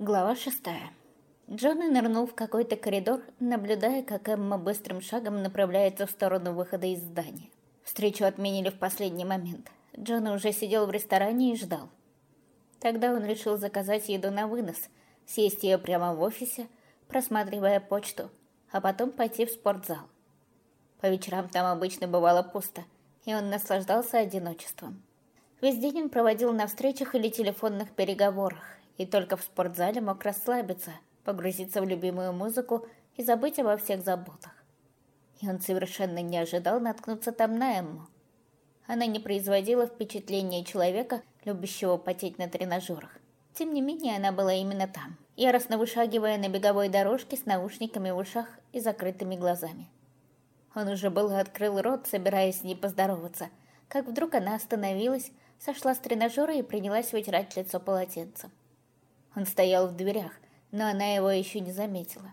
Глава шестая. Джонни нырнул в какой-то коридор, наблюдая, как Эмма быстрым шагом направляется в сторону выхода из здания. Встречу отменили в последний момент. Джонни уже сидел в ресторане и ждал. Тогда он решил заказать еду на вынос, съесть ее прямо в офисе, просматривая почту, а потом пойти в спортзал. По вечерам там обычно бывало пусто, и он наслаждался одиночеством. Весь день он проводил на встречах или телефонных переговорах, и только в спортзале мог расслабиться, погрузиться в любимую музыку и забыть обо всех заботах. И он совершенно не ожидал наткнуться там на Эмму. Она не производила впечатления человека, любящего потеть на тренажерах. Тем не менее, она была именно там, яростно вышагивая на беговой дорожке с наушниками в ушах и закрытыми глазами. Он уже было открыл рот, собираясь с ней поздороваться, как вдруг она остановилась, сошла с тренажера и принялась вытирать лицо полотенцем. Он стоял в дверях, но она его еще не заметила.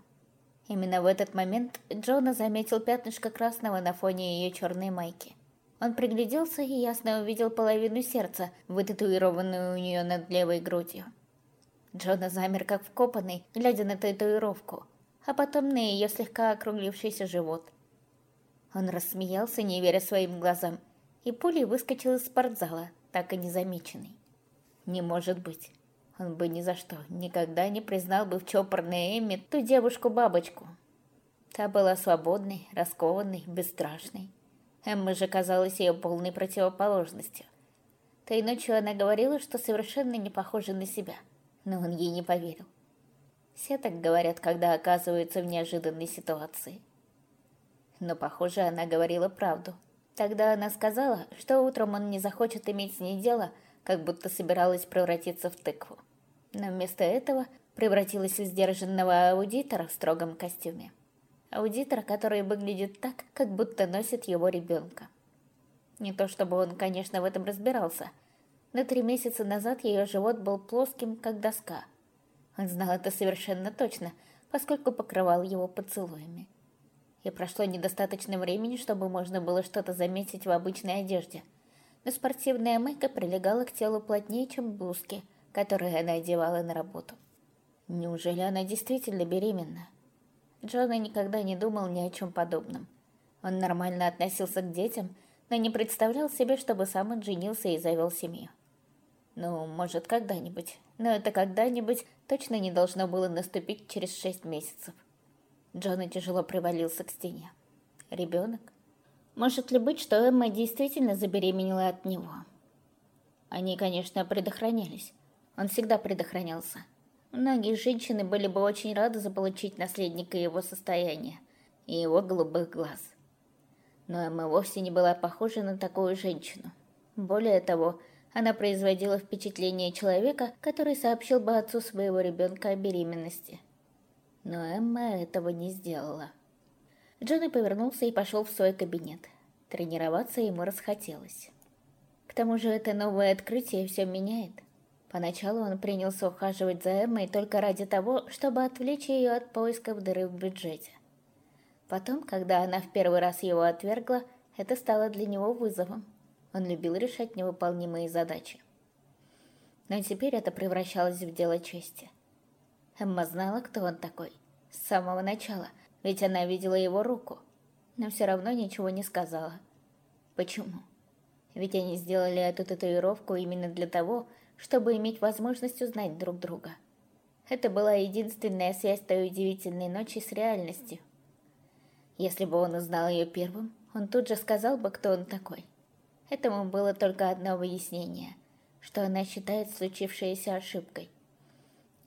Именно в этот момент Джона заметил пятнышко красного на фоне ее черной майки. Он пригляделся и ясно увидел половину сердца, вытатуированную у нее над левой грудью. Джона замер как вкопанный, глядя на татуировку, а потом на ее слегка округлившийся живот. Он рассмеялся, не веря своим глазам, и пулей выскочил из спортзала, так и незамеченный. Не может быть. Он бы ни за что, никогда не признал бы в чопорной Эмме ту девушку-бабочку. Та была свободной, раскованной, бесстрашной. Эмма же казалась ее полной противоположностью. Той ночью она говорила, что совершенно не похожа на себя, но он ей не поверил. Все так говорят, когда оказываются в неожиданной ситуации. Но, похоже, она говорила правду. Тогда она сказала, что утром он не захочет иметь с ней дело, как будто собиралась превратиться в тыкву. Но вместо этого превратилась в сдержанного аудитора в строгом костюме. Аудитор, который выглядит так, как будто носит его ребенка. Не то чтобы он, конечно, в этом разбирался, но три месяца назад ее живот был плоским, как доска. Он знал это совершенно точно, поскольку покрывал его поцелуями. И прошло недостаточно времени, чтобы можно было что-то заметить в обычной одежде – но спортивная майка прилегала к телу плотнее, чем блузки, которые она одевала на работу. Неужели она действительно беременна? Джона никогда не думал ни о чем подобном. Он нормально относился к детям, но не представлял себе, чтобы сам он женился и завел семью. Ну, может, когда-нибудь, но это когда-нибудь точно не должно было наступить через шесть месяцев. Джона тяжело привалился к стене. Ребенок? Может ли быть, что Эмма действительно забеременела от него? Они, конечно, предохранялись. Он всегда предохранялся. Многие женщины были бы очень рады заполучить наследника его состояния и его голубых глаз. Но Эмма вовсе не была похожа на такую женщину. Более того, она производила впечатление человека, который сообщил бы отцу своего ребенка о беременности. Но Эмма этого не сделала. Джонни повернулся и пошел в свой кабинет. Тренироваться ему расхотелось. К тому же это новое открытие все меняет. Поначалу он принялся ухаживать за Эммой только ради того, чтобы отвлечь ее от поисков дыры в бюджете. Потом, когда она в первый раз его отвергла, это стало для него вызовом. Он любил решать невыполнимые задачи. Но теперь это превращалось в дело чести. Эмма знала, кто он такой. С самого начала – ведь она видела его руку, но все равно ничего не сказала. Почему? Ведь они сделали эту татуировку именно для того, чтобы иметь возможность узнать друг друга. Это была единственная связь той удивительной ночи с реальностью. Если бы он узнал ее первым, он тут же сказал бы, кто он такой. Этому было только одно выяснение, что она считает случившееся ошибкой.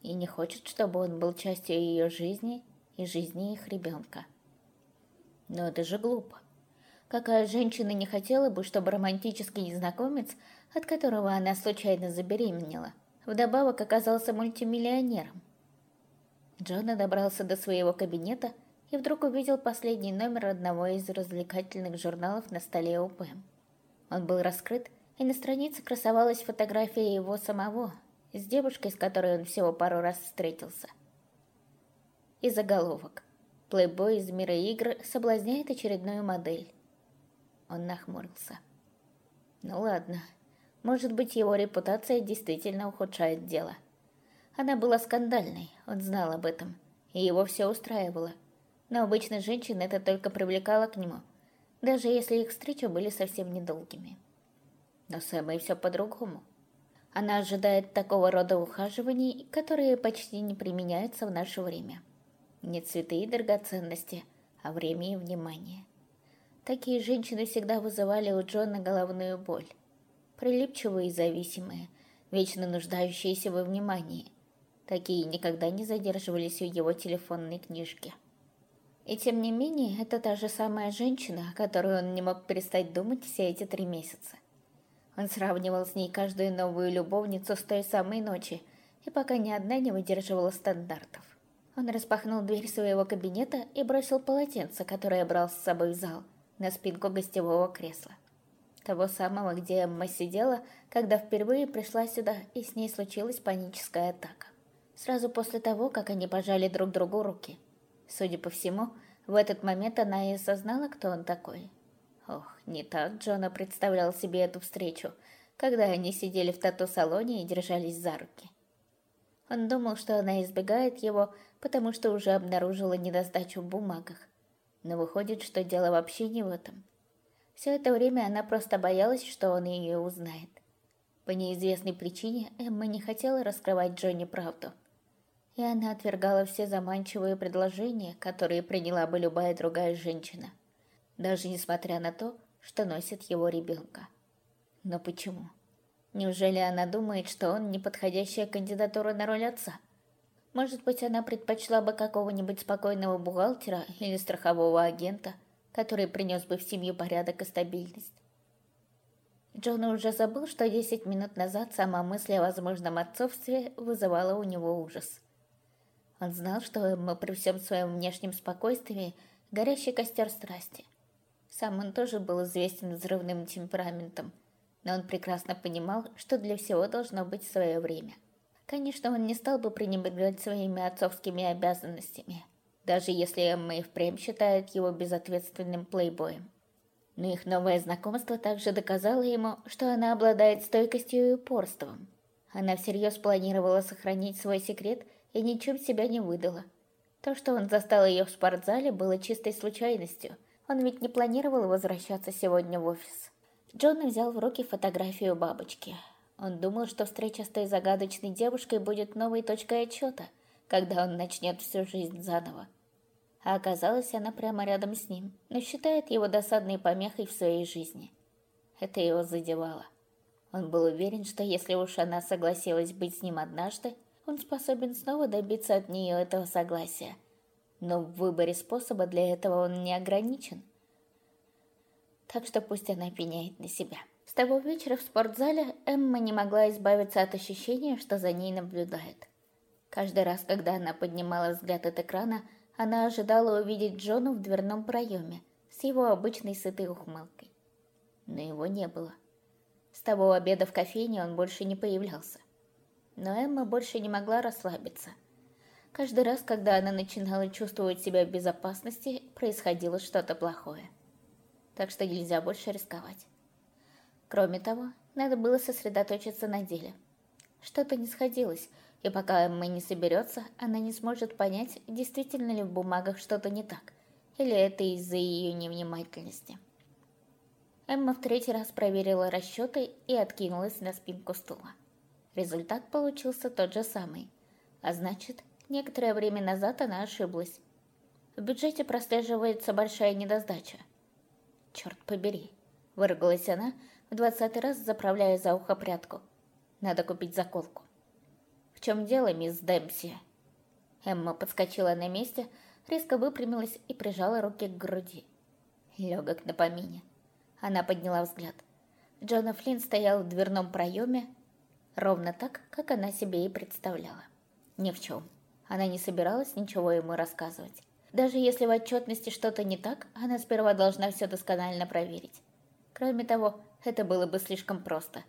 И не хочет, чтобы он был частью ее жизни и жизни их ребенка. Но это же глупо. Какая женщина не хотела бы, чтобы романтический незнакомец, от которого она случайно забеременела, вдобавок оказался мультимиллионером? Джона добрался до своего кабинета и вдруг увидел последний номер одного из развлекательных журналов на столе у. Он был раскрыт, и на странице красовалась фотография его самого с девушкой, с которой он всего пару раз встретился и заголовок. Плейбой из мира игр соблазняет очередную модель. Он нахмурился. Ну ладно, может быть его репутация действительно ухудшает дело. Она была скандальной, он знал об этом, и его все устраивало. Но обычно женщин это только привлекало к нему, даже если их встречи были совсем недолгими. Но с Эммой все по-другому. Она ожидает такого рода ухаживаний, которые почти не применяются в наше время. Не цветы и драгоценности, а время и внимание. Такие женщины всегда вызывали у Джона головную боль. Прилипчивые и зависимые, вечно нуждающиеся во внимании. Такие никогда не задерживались в его телефонной книжке. И тем не менее, это та же самая женщина, о которой он не мог перестать думать все эти три месяца. Он сравнивал с ней каждую новую любовницу с той самой ночи, и пока ни одна не выдерживала стандартов. Он распахнул дверь своего кабинета и бросил полотенце, которое брал с собой в зал, на спинку гостевого кресла. Того самого, где Эмма сидела, когда впервые пришла сюда, и с ней случилась паническая атака. Сразу после того, как они пожали друг другу руки. Судя по всему, в этот момент она и осознала, кто он такой. Ох, не так Джона представлял себе эту встречу, когда они сидели в тату-салоне и держались за руки. Он думал, что она избегает его, потому что уже обнаружила недостачу в бумагах. Но выходит, что дело вообще не в этом. Все это время она просто боялась, что он ее узнает. По неизвестной причине Эмма не хотела раскрывать Джонни правду. И она отвергала все заманчивые предложения, которые приняла бы любая другая женщина даже несмотря на то, что носит его ребенка. Но почему? Неужели она думает, что он неподходящая кандидатура на роль отца? Может быть, она предпочла бы какого-нибудь спокойного бухгалтера или страхового агента, который принес бы в семью порядок и стабильность. Джон уже забыл, что 10 минут назад сама мысль о возможном отцовстве вызывала у него ужас. Он знал, что Эмма при всем своем внешнем спокойствии горящий костер страсти – сам он тоже был известен взрывным темпераментом, но он прекрасно понимал, что для всего должно быть свое время. Конечно, он не стал бы пренебрегать своими отцовскими обязанностями, даже если Эмма и впрямь считает его безответственным плейбоем. Но их новое знакомство также доказало ему, что она обладает стойкостью и упорством. Она всерьез планировала сохранить свой секрет и ничем себя не выдала. То, что он застал ее в спортзале, было чистой случайностью – он ведь не планировал возвращаться сегодня в офис. Джон взял в руки фотографию бабочки. Он думал, что встреча с той загадочной девушкой будет новой точкой отчета, когда он начнет всю жизнь заново. А оказалось, она прямо рядом с ним, но считает его досадной помехой в своей жизни. Это его задевало. Он был уверен, что если уж она согласилась быть с ним однажды, он способен снова добиться от нее этого согласия – но в выборе способа для этого он не ограничен. Так что пусть она пеняет на себя. С того вечера в спортзале Эмма не могла избавиться от ощущения, что за ней наблюдает. Каждый раз, когда она поднимала взгляд от экрана, она ожидала увидеть Джону в дверном проеме с его обычной сытой ухмылкой. Но его не было. С того обеда в кофейне он больше не появлялся. Но Эмма больше не могла расслабиться – Каждый раз, когда она начинала чувствовать себя в безопасности, происходило что-то плохое. Так что нельзя больше рисковать. Кроме того, надо было сосредоточиться на деле. Что-то не сходилось, и пока Эмма не соберется, она не сможет понять, действительно ли в бумагах что-то не так, или это из-за ее невнимательности. Эмма в третий раз проверила расчеты и откинулась на спинку стула. Результат получился тот же самый, а значит, Некоторое время назад она ошиблась. В бюджете прослеживается большая недосдача. «Черт побери!» – выругалась она, в двадцатый раз заправляя за ухо прядку. «Надо купить заколку». «В чем дело, мисс Демпси?» Эмма подскочила на месте, резко выпрямилась и прижала руки к груди. Легок на помине. Она подняла взгляд. Джона Флинн стоял в дверном проеме, ровно так, как она себе и представляла. Ни в чем. Она не собиралась ничего ему рассказывать. Даже если в отчетности что-то не так, она сперва должна все досконально проверить. Кроме того, это было бы слишком просто.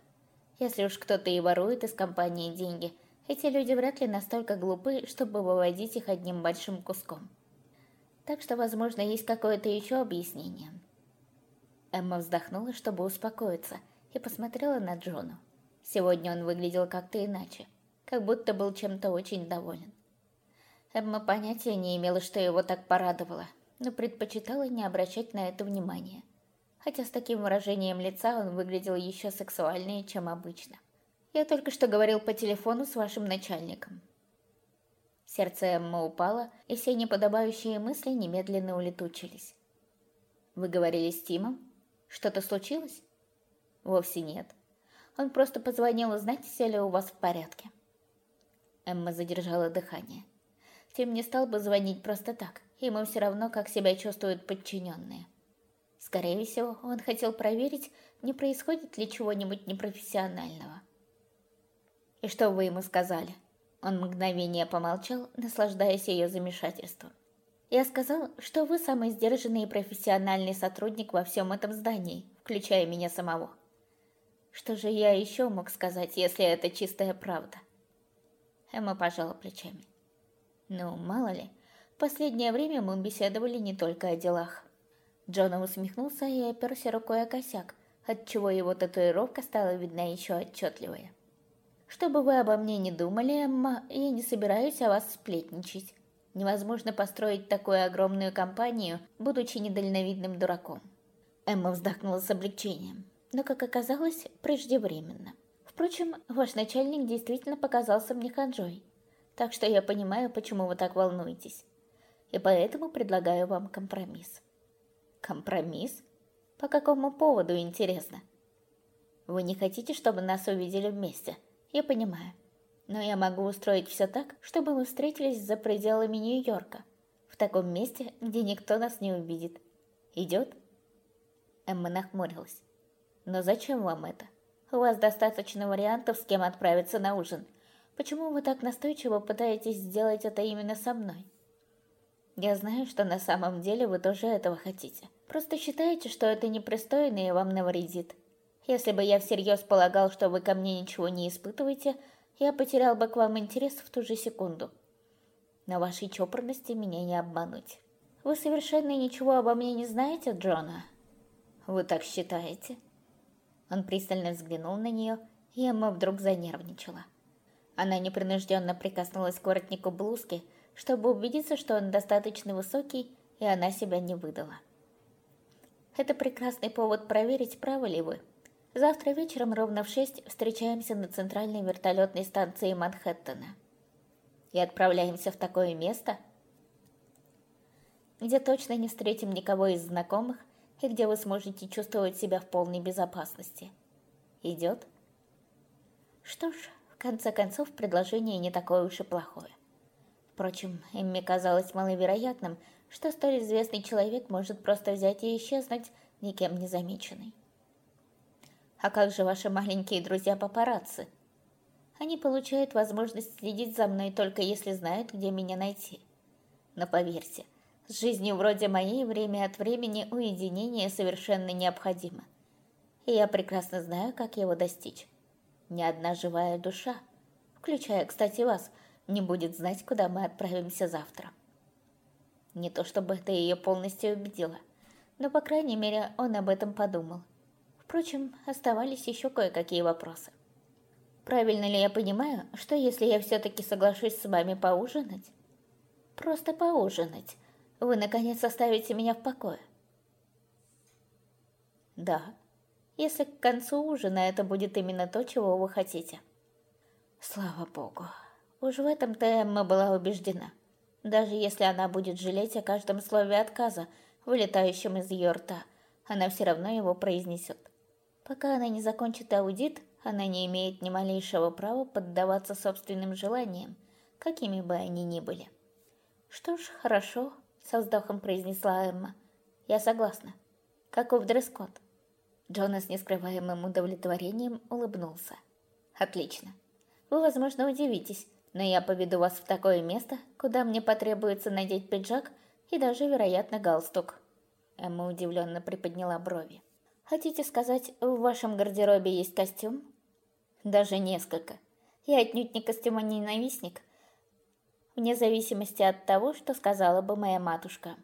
Если уж кто-то и ворует из компании деньги, эти люди вряд ли настолько глупы, чтобы выводить их одним большим куском. Так что, возможно, есть какое-то еще объяснение. Эмма вздохнула, чтобы успокоиться, и посмотрела на Джону. Сегодня он выглядел как-то иначе как будто был чем-то очень доволен. Эмма понятия не имела, что его так порадовало, но предпочитала не обращать на это внимания. Хотя с таким выражением лица он выглядел еще сексуальнее, чем обычно. «Я только что говорил по телефону с вашим начальником». Сердце Эмма упало, и все неподобающие мысли немедленно улетучились. «Вы говорили с Тимом? Что-то случилось?» «Вовсе нет. Он просто позвонил узнать, все ли у вас в порядке». Эмма задержала дыхание. Тим не стал бы звонить просто так. Ему все равно, как себя чувствуют подчиненные. Скорее всего, он хотел проверить, не происходит ли чего-нибудь непрофессионального. «И что вы ему сказали?» Он мгновение помолчал, наслаждаясь ее замешательством. «Я сказал, что вы самый сдержанный и профессиональный сотрудник во всем этом здании, включая меня самого. Что же я еще мог сказать, если это чистая правда?» Эмма пожала плечами. Ну, мало ли, последнее время мы беседовали не только о делах. Джона усмехнулся и оперся рукой о косяк, отчего его татуировка стала видна еще отчетливее. «Что бы вы обо мне не думали, Эмма, я не собираюсь о вас сплетничать. Невозможно построить такую огромную компанию, будучи недальновидным дураком». Эмма вздохнула с облегчением, но, как оказалось, преждевременно. Впрочем, ваш начальник действительно показался мне ханжой так что я понимаю, почему вы так волнуетесь. И поэтому предлагаю вам компромисс. Компромисс? По какому поводу, интересно? Вы не хотите, чтобы нас увидели вместе? Я понимаю. Но я могу устроить все так, чтобы мы встретились за пределами Нью-Йорка, в таком месте, где никто нас не увидит. Идет? Эмма нахмурилась. Но зачем вам это? У вас достаточно вариантов, с кем отправиться на ужин – Почему вы так настойчиво пытаетесь сделать это именно со мной? Я знаю, что на самом деле вы тоже этого хотите. Просто считаете, что это непристойно и вам навредит. Если бы я всерьез полагал, что вы ко мне ничего не испытываете, я потерял бы к вам интерес в ту же секунду. На вашей чопорности меня не обмануть. Вы совершенно ничего обо мне не знаете, Джона? Вы так считаете? Он пристально взглянул на нее, и Эмма вдруг занервничала. Она непринужденно прикоснулась к воротнику блузки, чтобы убедиться, что он достаточно высокий, и она себя не выдала. Это прекрасный повод проверить, правы ли вы. Завтра вечером ровно в шесть встречаемся на центральной вертолетной станции Манхэттена. И отправляемся в такое место, где точно не встретим никого из знакомых и где вы сможете чувствовать себя в полной безопасности. Идет? Что ж, конце концов, предложение не такое уж и плохое. Впрочем, Эмме казалось маловероятным, что столь известный человек может просто взять и исчезнуть, никем не замеченный. А как же ваши маленькие друзья-папарацци? Они получают возможность следить за мной только если знают, где меня найти. Но поверьте, с жизнью вроде моей время от времени уединение совершенно необходимо. И я прекрасно знаю, как его достичь. Ни одна живая душа, включая, кстати, вас, не будет знать, куда мы отправимся завтра. Не то чтобы это ее полностью убедило, но, по крайней мере, он об этом подумал. Впрочем, оставались еще кое-какие вопросы. Правильно ли я понимаю, что если я все-таки соглашусь с вами поужинать? Просто поужинать. Вы, наконец, оставите меня в покое? Да, если к концу ужина это будет именно то, чего вы хотите. Слава богу. Уж в этом-то Эмма была убеждена. Даже если она будет жалеть о каждом слове отказа, вылетающем из ее рта, она все равно его произнесет. Пока она не закончит аудит, она не имеет ни малейшего права поддаваться собственным желаниям, какими бы они ни были. «Что ж, хорошо», — со вздохом произнесла Эмма. «Я согласна. Каков дресс-код?» Джона с нескрываемым удовлетворением улыбнулся. «Отлично. Вы, возможно, удивитесь, но я поведу вас в такое место, куда мне потребуется надеть пиджак и даже, вероятно, галстук». Эмма удивленно приподняла брови. «Хотите сказать, в вашем гардеробе есть костюм?» «Даже несколько. Я отнюдь не костюмоненавистник, вне зависимости от того, что сказала бы моя матушка.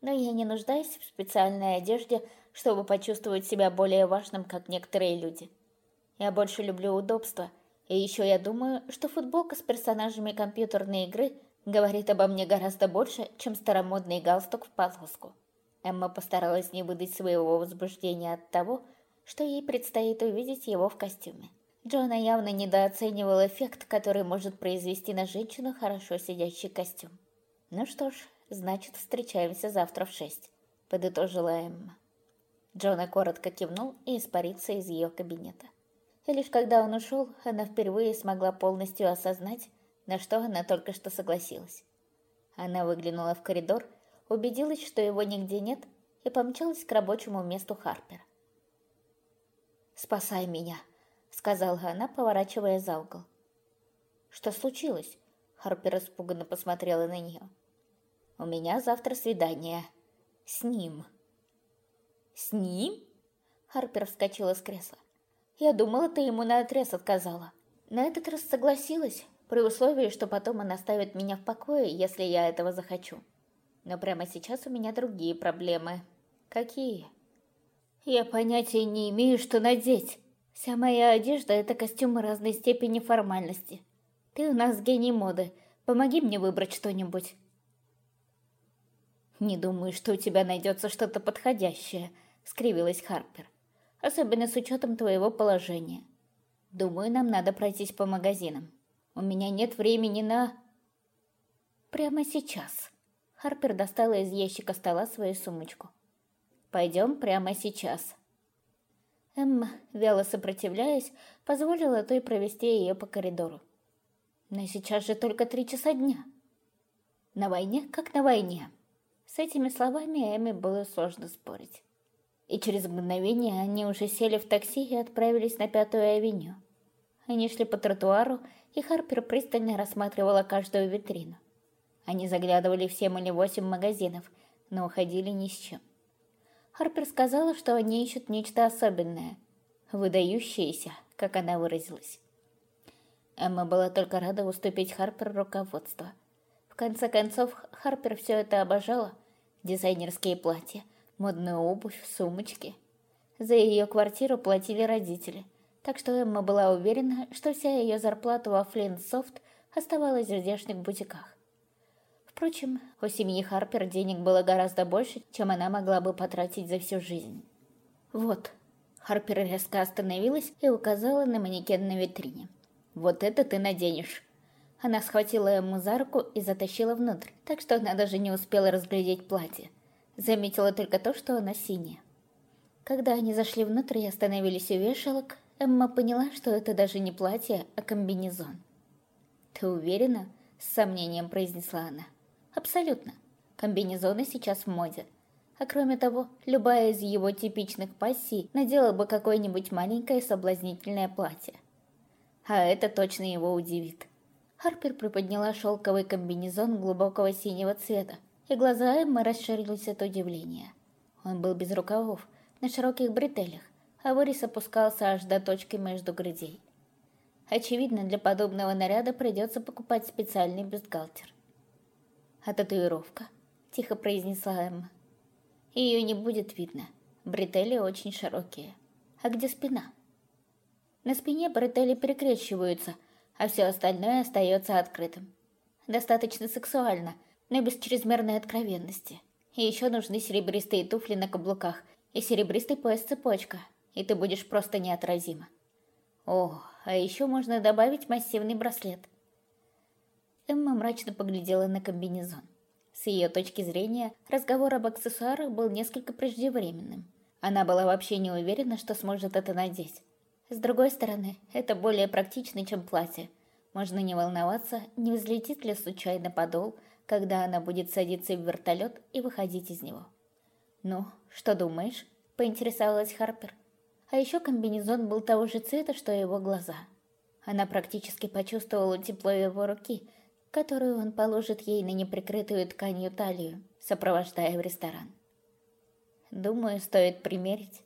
Но я не нуждаюсь в специальной одежде, чтобы почувствовать себя более важным, как некоторые люди. Я больше люблю удобство, И еще я думаю, что футболка с персонажами компьютерной игры говорит обо мне гораздо больше, чем старомодный галстук в полоску. Эмма постаралась не выдать своего возбуждения от того, что ей предстоит увидеть его в костюме. Джона явно недооценивал эффект, который может произвести на женщину хорошо сидящий костюм. «Ну что ж, значит, встречаемся завтра в шесть», — подытожила Эмма. Джона коротко кивнул и испарился из ее кабинета. И лишь когда он ушел, она впервые смогла полностью осознать, на что она только что согласилась. Она выглянула в коридор, убедилась, что его нигде нет, и помчалась к рабочему месту Харпера. «Спасай меня», — сказала она, поворачивая за угол. «Что случилось?» — Харпер испуганно посмотрела на нее. «У меня завтра свидание. С ним». «С ним?» Харпер вскочила с кресла. «Я думала, ты ему наотрез отказала. На этот раз согласилась, при условии, что потом он оставит меня в покое, если я этого захочу. Но прямо сейчас у меня другие проблемы. Какие? Я понятия не имею, что надеть. Вся моя одежда — это костюмы разной степени формальности. Ты у нас гений моды. Помоги мне выбрать что-нибудь. Не думаю, что у тебя найдется что-то подходящее, — скривилась Харпер. Особенно с учетом твоего положения. Думаю, нам надо пройтись по магазинам. У меня нет времени на... Прямо сейчас. Харпер достала из ящика стола свою сумочку. Пойдем прямо сейчас. Эмма, вяло сопротивляясь, позволила той провести ее по коридору. Но сейчас же только три часа дня. На войне, как на войне. С этими словами Эмме было сложно спорить. И через мгновение они уже сели в такси и отправились на Пятую авеню. Они шли по тротуару, и Харпер пристально рассматривала каждую витрину. Они заглядывали в семь или восемь магазинов, но уходили ни с чем. Харпер сказала, что они ищут нечто особенное, выдающееся, как она выразилась. Эмма была только рада уступить Харпер руководство. В конце концов, Харпер все это обожала. Дизайнерские платья, модную обувь, сумочки. За ее квартиру платили родители – так что Эмма была уверена, что вся ее зарплата во Флинт-Софт оставалась в здешних бутиках. Впрочем, у семьи Харпер денег было гораздо больше, чем она могла бы потратить за всю жизнь. «Вот». Харпер резко остановилась и указала на манекен на витрине. «Вот это ты наденешь». Она схватила ему за руку и затащила внутрь, так что она даже не успела разглядеть платье. Заметила только то, что оно синее. Когда они зашли внутрь и остановились у вешалок, Эмма поняла, что это даже не платье, а комбинезон. «Ты уверена?» — с сомнением произнесла она. «Абсолютно. Комбинезоны сейчас в моде. А кроме того, любая из его типичных пассий надела бы какое-нибудь маленькое соблазнительное платье. А это точно его удивит». Харпер приподняла шелковый комбинезон глубокого синего цвета, и глаза Эммы расширились от удивления. Он был без рукавов, на широких бретелях, а вырез опускался аж до точки между грудей. Очевидно, для подобного наряда придется покупать специальный бюстгальтер. «А татуировка?» – тихо произнесла Эмма. «Ее не будет видно. Бретели очень широкие. А где спина?» На спине бретели перекрещиваются, а все остальное остается открытым. Достаточно сексуально, но без чрезмерной откровенности. И еще нужны серебристые туфли на каблуках и серебристый пояс-цепочка – и ты будешь просто неотразима. О, а еще можно добавить массивный браслет. Эмма мрачно поглядела на комбинезон. С ее точки зрения, разговор об аксессуарах был несколько преждевременным. Она была вообще не уверена, что сможет это надеть. С другой стороны, это более практично, чем платье. Можно не волноваться, не взлетит ли случайно подол, когда она будет садиться в вертолет и выходить из него. «Ну, что думаешь?» – поинтересовалась Харпер. А еще комбинезон был того же цвета, что и его глаза. Она практически почувствовала тепло его руки, которую он положит ей на неприкрытую тканью талию, сопровождая в ресторан. «Думаю, стоит примерить»,